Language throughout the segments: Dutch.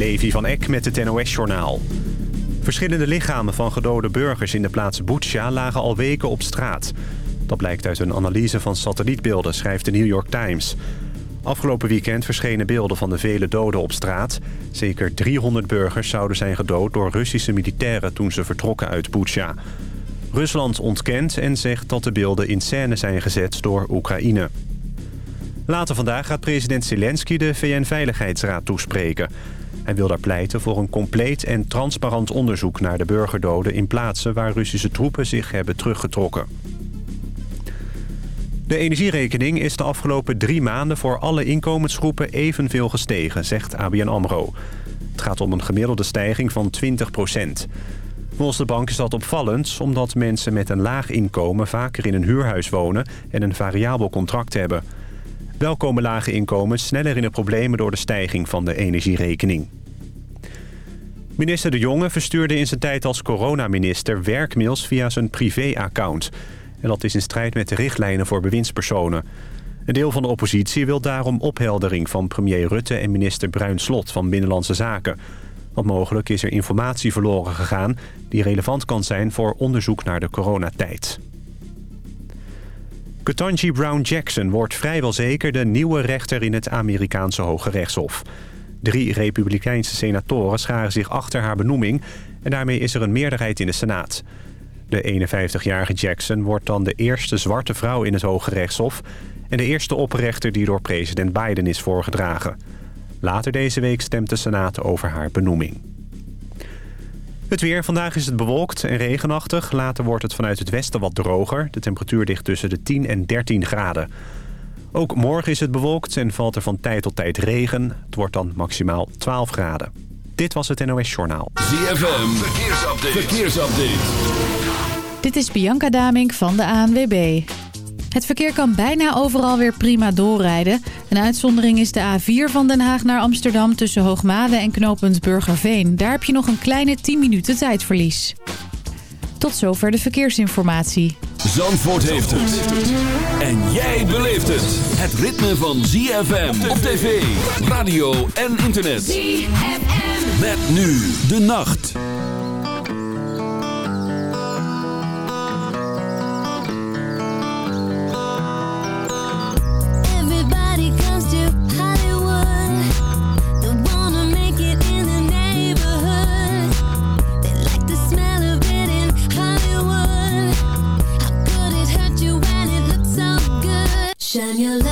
Levi van Eck met het NOS-journaal. Verschillende lichamen van gedode burgers in de plaats Butsja lagen al weken op straat. Dat blijkt uit een analyse van satellietbeelden, schrijft de New York Times. Afgelopen weekend verschenen beelden van de vele doden op straat. Zeker 300 burgers zouden zijn gedood door Russische militairen toen ze vertrokken uit Butsja. Rusland ontkent en zegt dat de beelden in scène zijn gezet door Oekraïne. Later vandaag gaat president Zelensky de VN-veiligheidsraad toespreken. Hij wil daar pleiten voor een compleet en transparant onderzoek naar de burgerdoden... in plaatsen waar Russische troepen zich hebben teruggetrokken. De energierekening is de afgelopen drie maanden voor alle inkomensgroepen evenveel gestegen, zegt ABN AMRO. Het gaat om een gemiddelde stijging van 20 procent. Volgens de bank is dat opvallend omdat mensen met een laag inkomen vaker in een huurhuis wonen en een variabel contract hebben. Wel komen lage inkomens sneller in de problemen door de stijging van de energierekening. Minister De Jonge verstuurde in zijn tijd als coronaminister werkmails via zijn privéaccount. En dat is in strijd met de richtlijnen voor bewindspersonen. Een deel van de oppositie wil daarom opheldering van premier Rutte en minister Bruin Slot van Binnenlandse Zaken. Want mogelijk is er informatie verloren gegaan die relevant kan zijn voor onderzoek naar de coronatijd. Ketanji Brown Jackson wordt vrijwel zeker de nieuwe rechter in het Amerikaanse Hoge Rechtshof. Drie republikeinse senatoren scharen zich achter haar benoeming... en daarmee is er een meerderheid in de Senaat. De 51-jarige Jackson wordt dan de eerste zwarte vrouw in het Hoge Rechtshof... en de eerste opperrechter die door president Biden is voorgedragen. Later deze week stemt de Senaat over haar benoeming. Het weer. Vandaag is het bewolkt en regenachtig. Later wordt het vanuit het westen wat droger. De temperatuur ligt tussen de 10 en 13 graden. Ook morgen is het bewolkt en valt er van tijd tot tijd regen. Het wordt dan maximaal 12 graden. Dit was het NOS Journaal. ZFM. Verkeersupdate. Verkeersupdate. Dit is Bianca Damink van de ANWB. Het verkeer kan bijna overal weer prima doorrijden. Een uitzondering is de A4 van Den Haag naar Amsterdam... tussen Hoogmade en knooppunt Burgerveen. Daar heb je nog een kleine 10 minuten tijdverlies. Tot zover de verkeersinformatie. Zandvoort heeft het. En jij beleeft het. Het ritme van ZFM op tv, radio en internet. ZFM. Met nu de nacht. Shine your light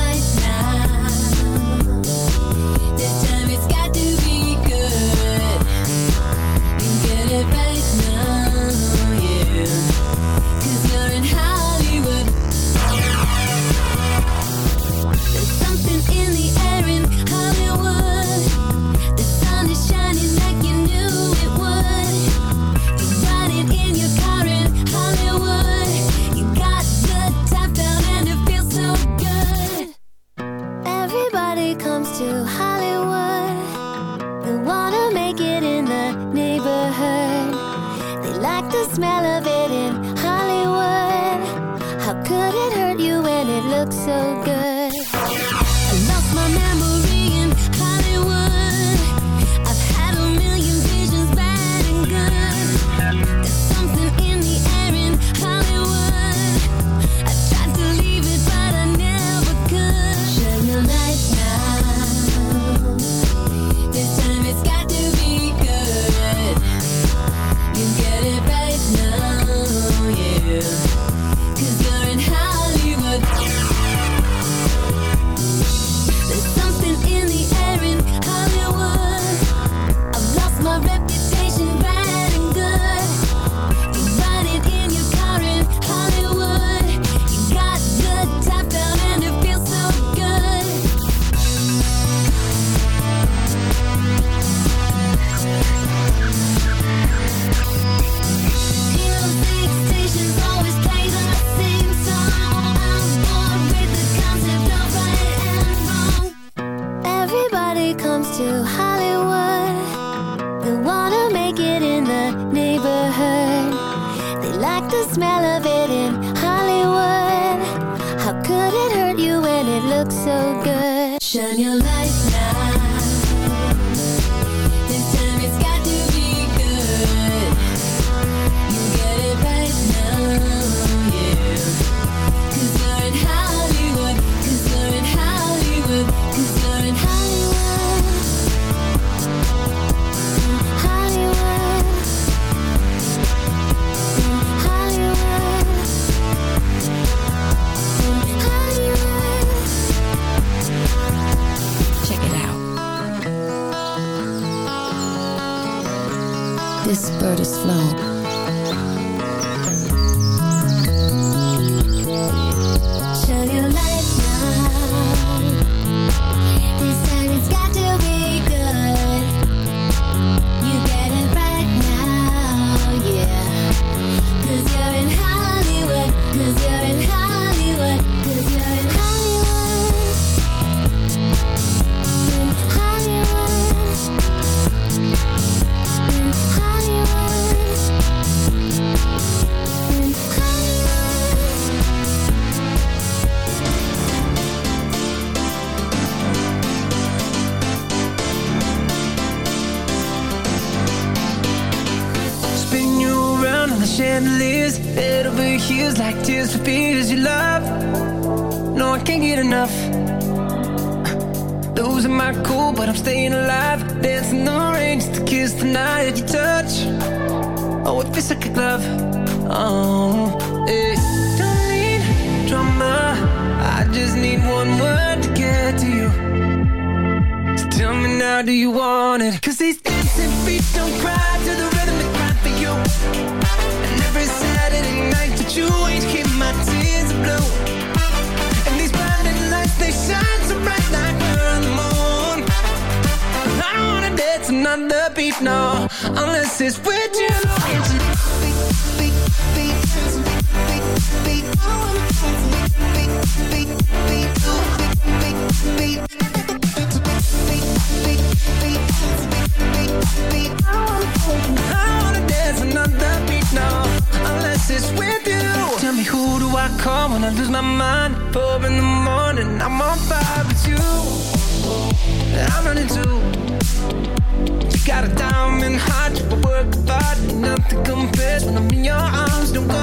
to confess when I'm in your arms. Don't go,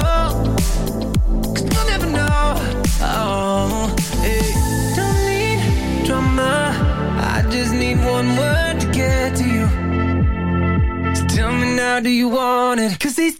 cause you'll never know. Oh, hey. Don't need drama, I just need one word to get to you. So tell me now, do you want it? Cause these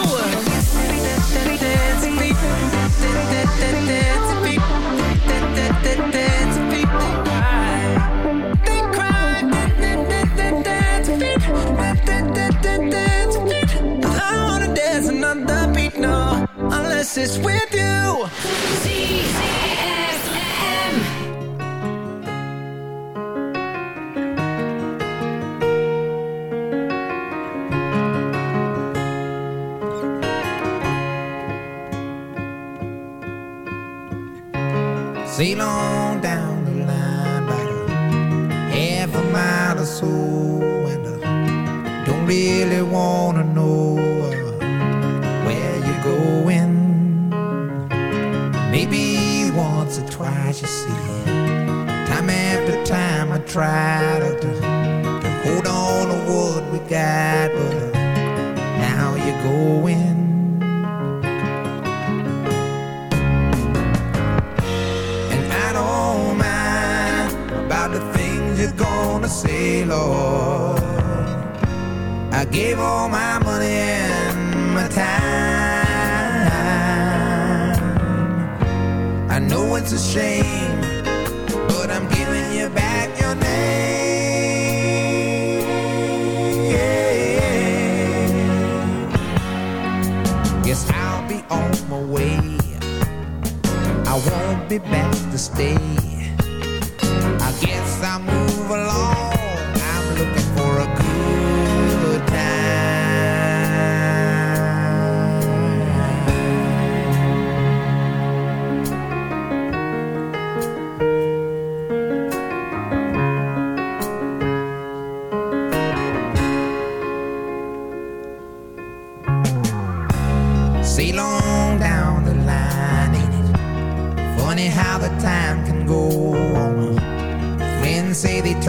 is with you.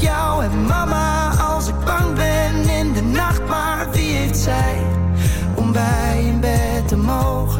Jou en mama als ik bang ben in de nacht, maar wie heeft zij om bij in bed te mogen?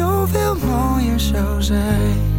Zoveel mooier zou zijn.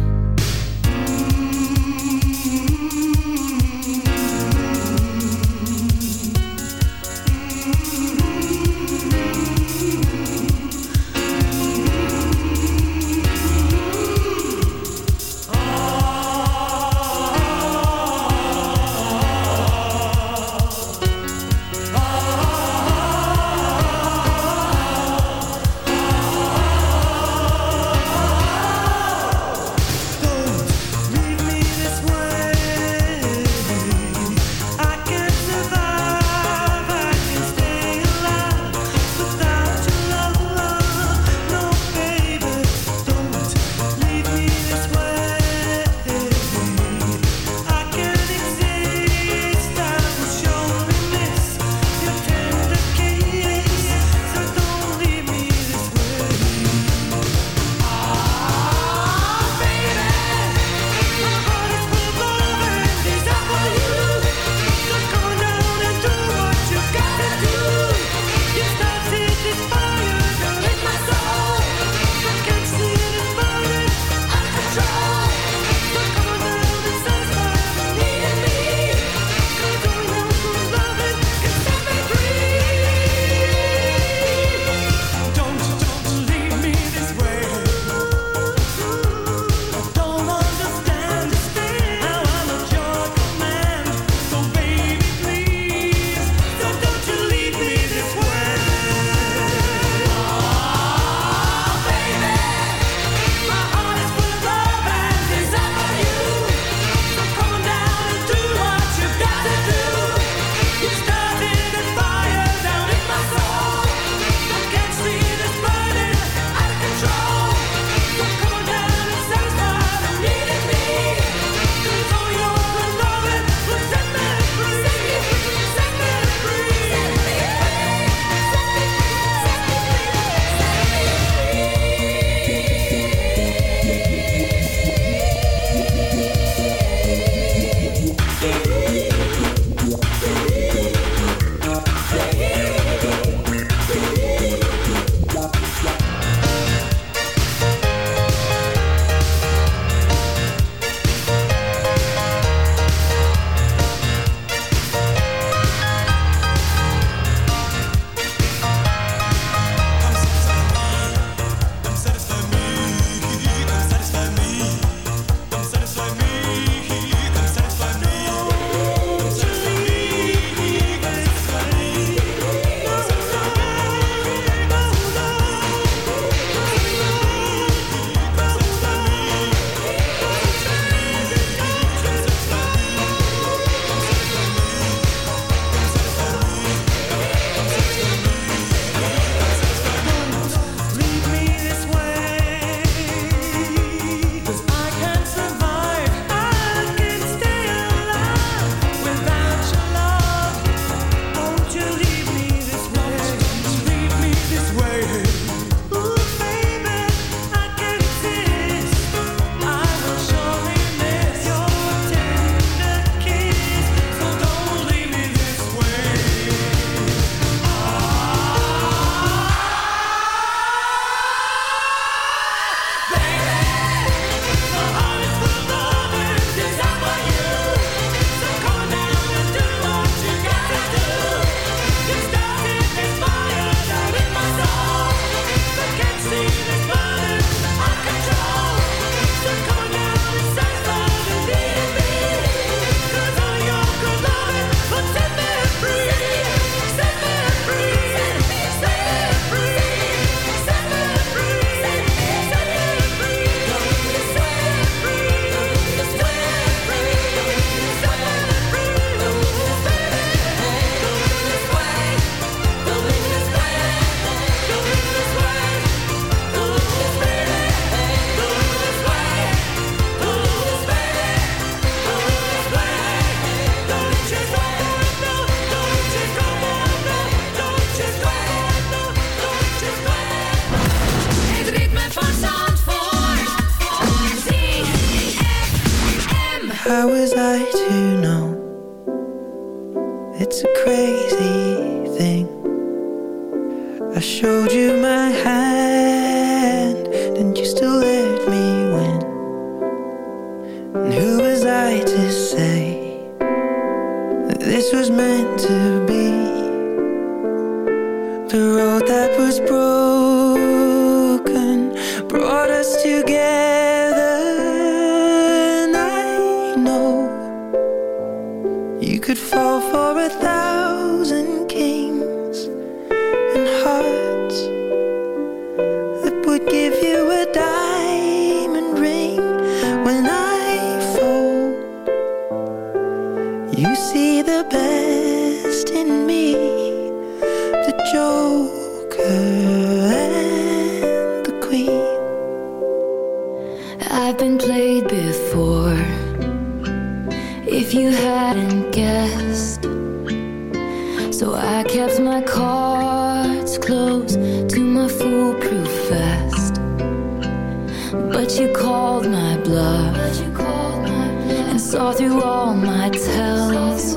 Saw through all my tells.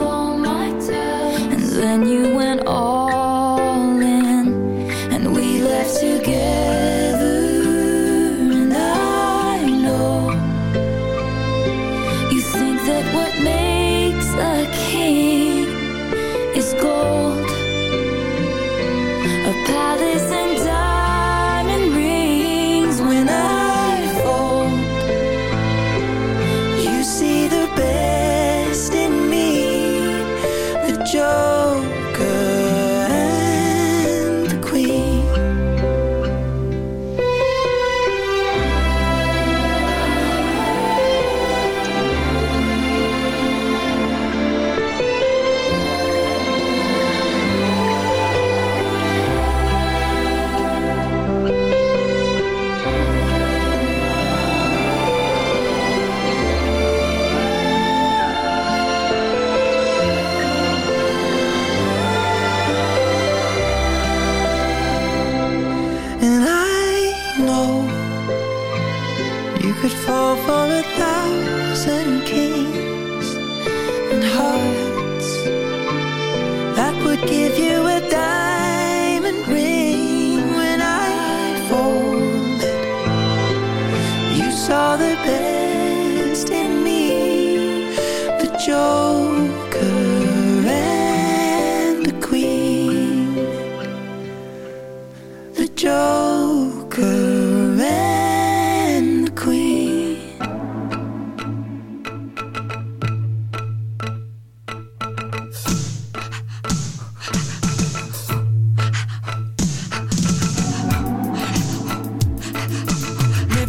And then you went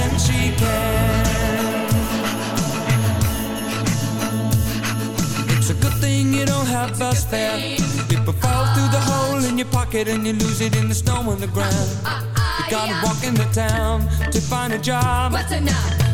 And cheap burn It's a good thing it don't happen fast Dip a fall through the hole in your pocket and you lose it in the snow on the ground. You gotta walk into town to find a job. What's enough?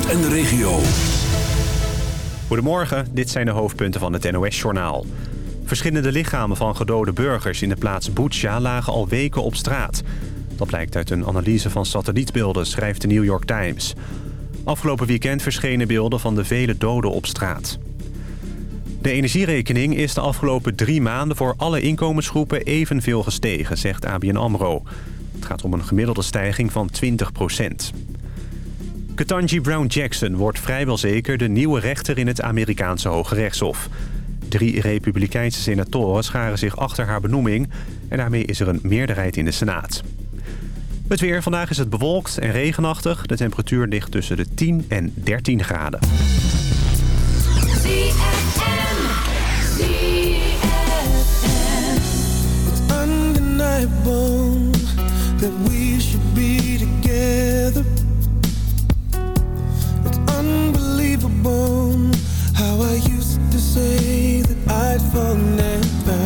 Zandvoort en de regio. Goedemorgen, dit zijn de hoofdpunten van het NOS-journaal. Verschillende lichamen van gedode burgers in de plaats Butsja lagen al weken op straat. Dat blijkt uit een analyse van satellietbeelden, schrijft de New York Times. Afgelopen weekend verschenen beelden van de vele doden op straat. De energierekening is de afgelopen drie maanden voor alle inkomensgroepen evenveel gestegen, zegt ABN AMRO. Het gaat om een gemiddelde stijging van 20 procent. Ketanji Brown Jackson wordt vrijwel zeker de nieuwe rechter in het Amerikaanse Hoge Rechtshof. Drie republikeinse senatoren scharen zich achter haar benoeming... en daarmee is er een meerderheid in de Senaat. Het weer. Vandaag is het bewolkt en regenachtig. De temperatuur ligt tussen de 10 en 13 graden. How I used to say that I'd fall never.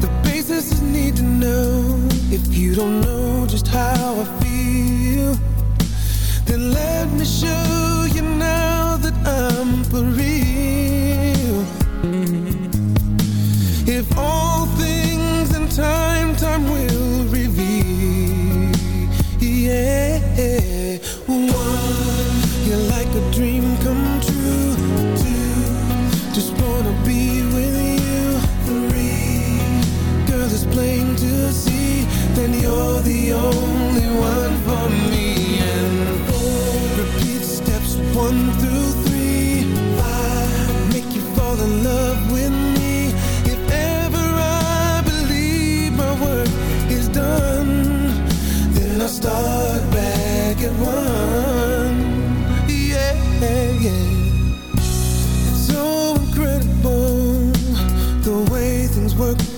The basis is need to know if you don't know just how I feel. Then let me show you now that I'm for real. If all things in time, time will reveal. Yeah.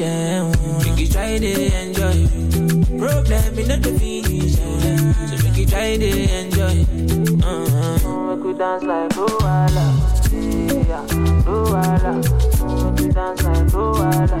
finish, oh. Make you try to enjoy. Problem in the finish, eh. So make you try to enjoy. Uh-huh. We dance like Luala, yeah, Luala. Make we dance like Luala,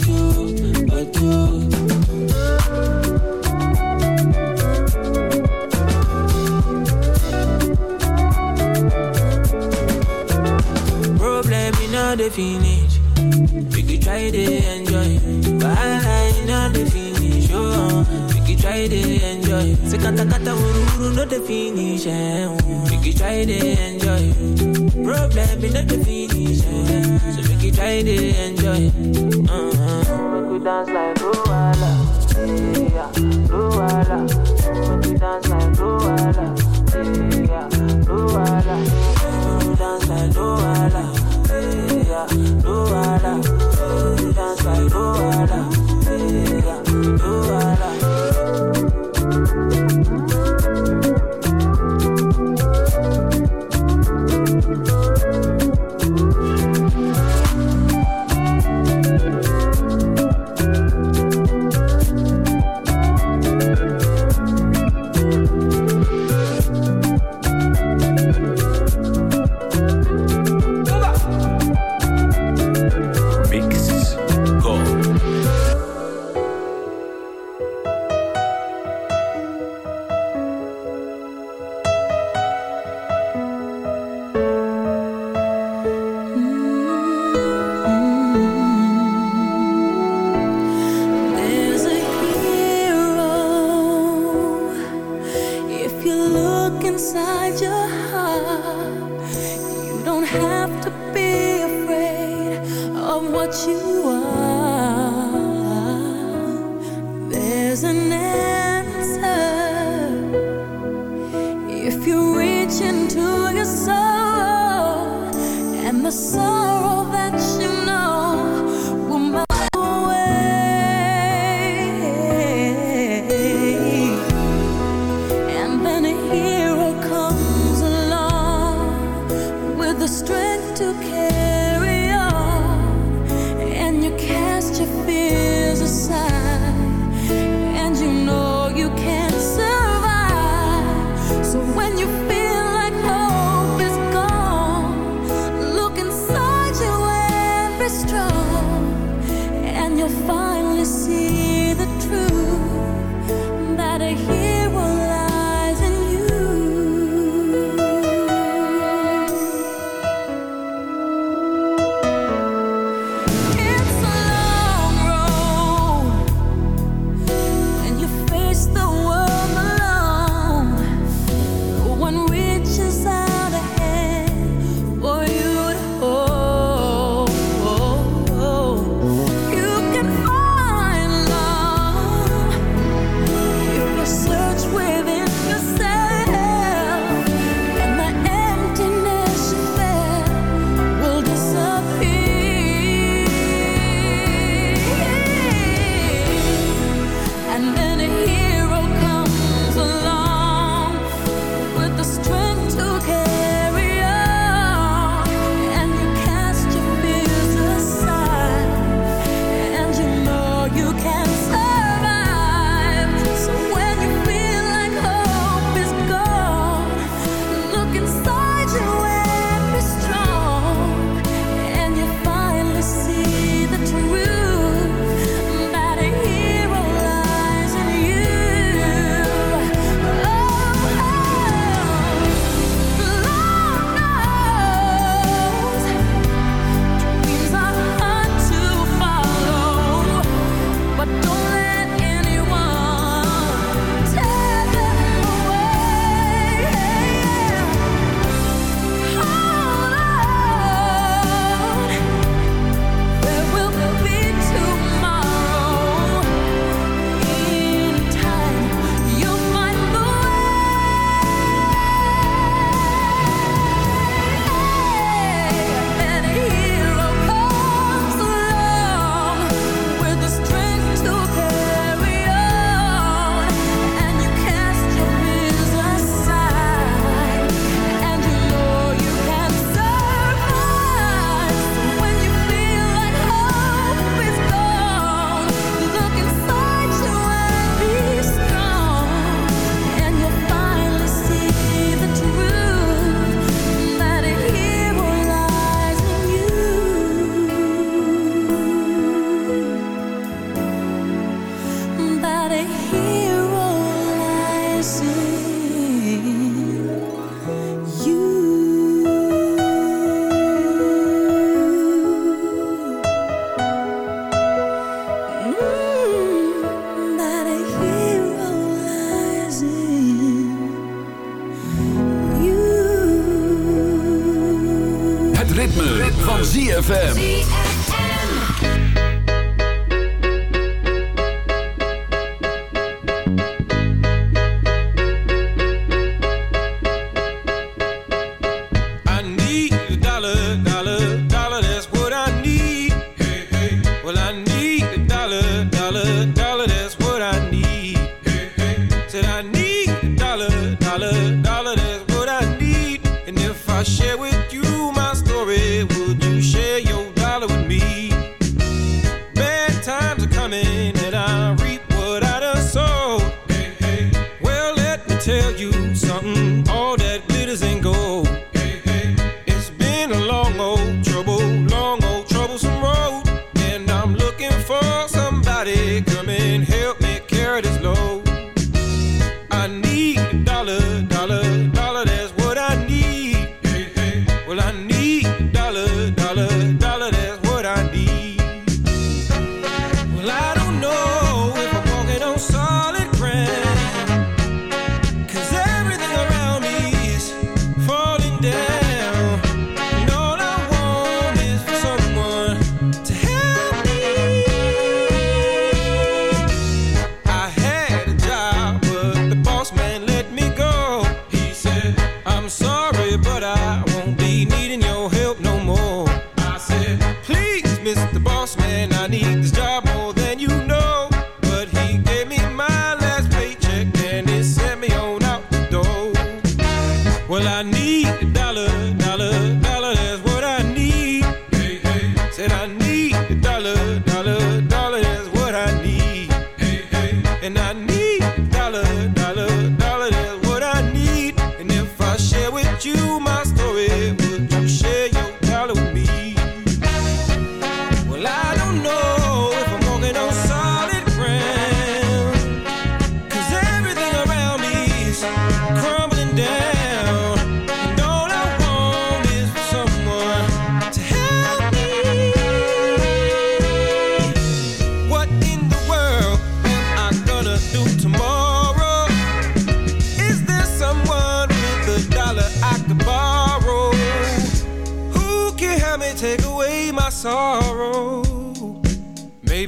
finish. We could try to enjoy. But I know the finish. Oh, we could try to enjoy. Say kata kata uru uru no the finish. Eh. We could try to enjoy. Problem in all the finish. Eh. So we could try to enjoy. Uh-huh. We could dance like Luala. Yeah, Luala.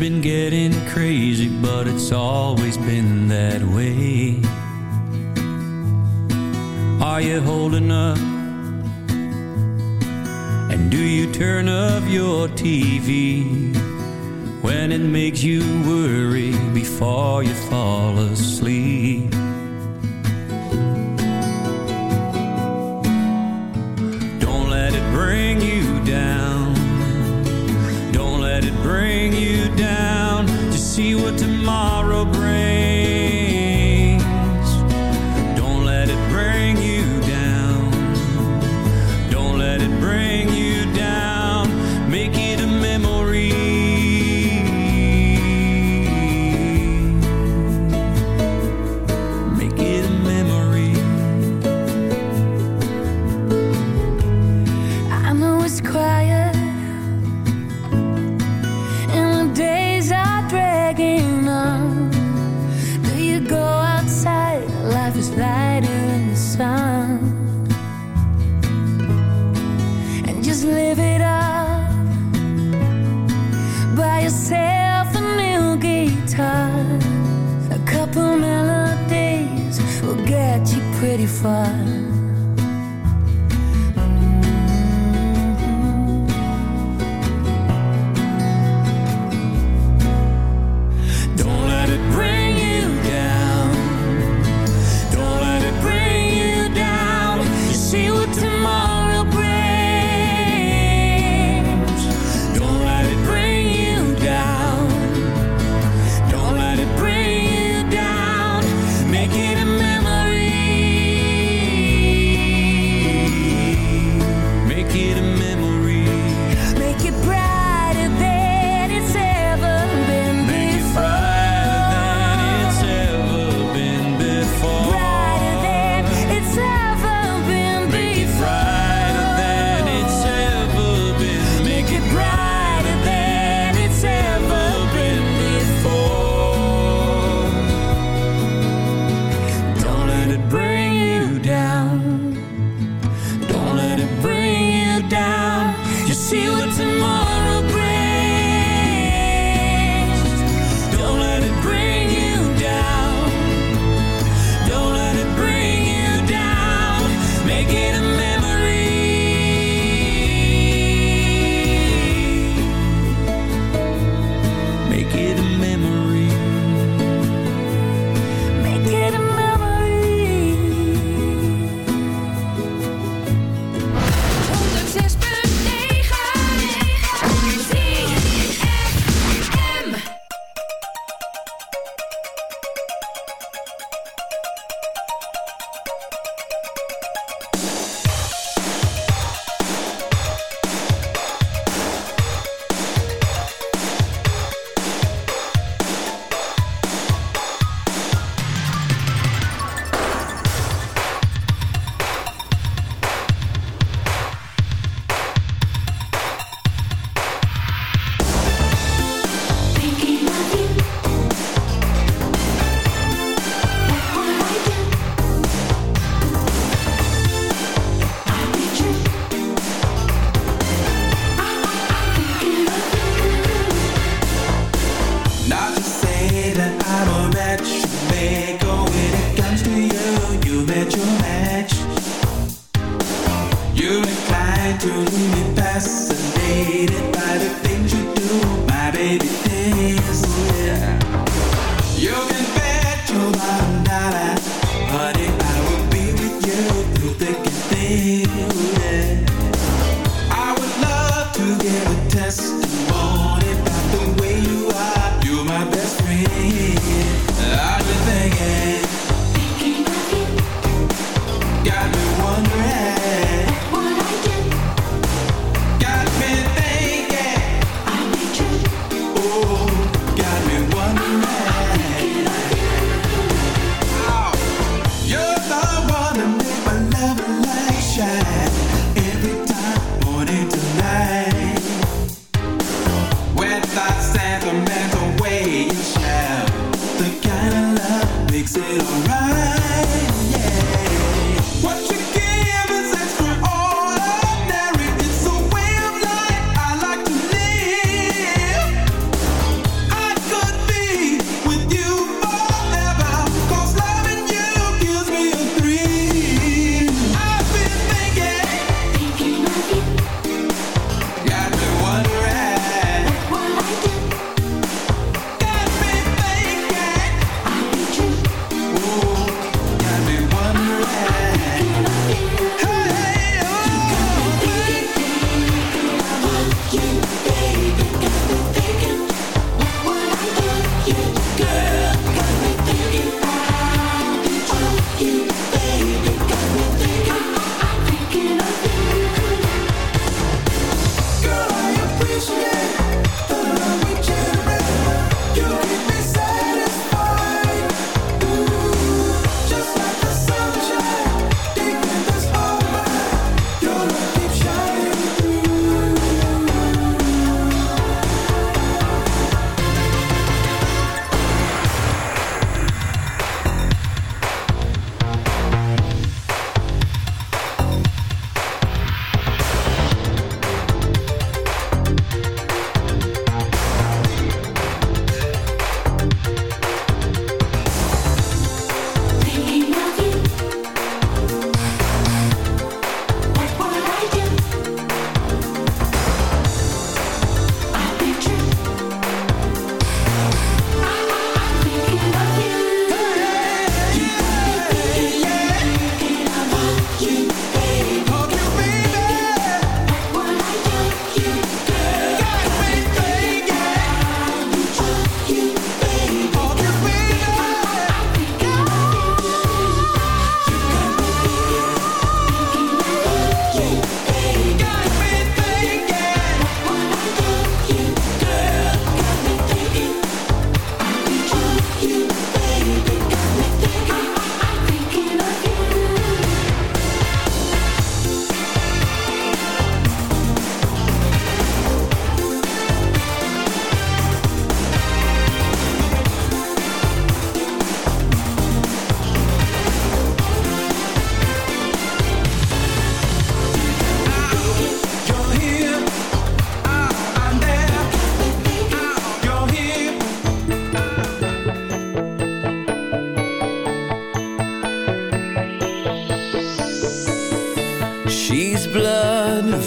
been getting crazy, but it's always been that way. Are you holding up? And do you turn off your TV when it makes you worry before you fall asleep? Don't let it bring you down bring you down to see what tomorrow brings.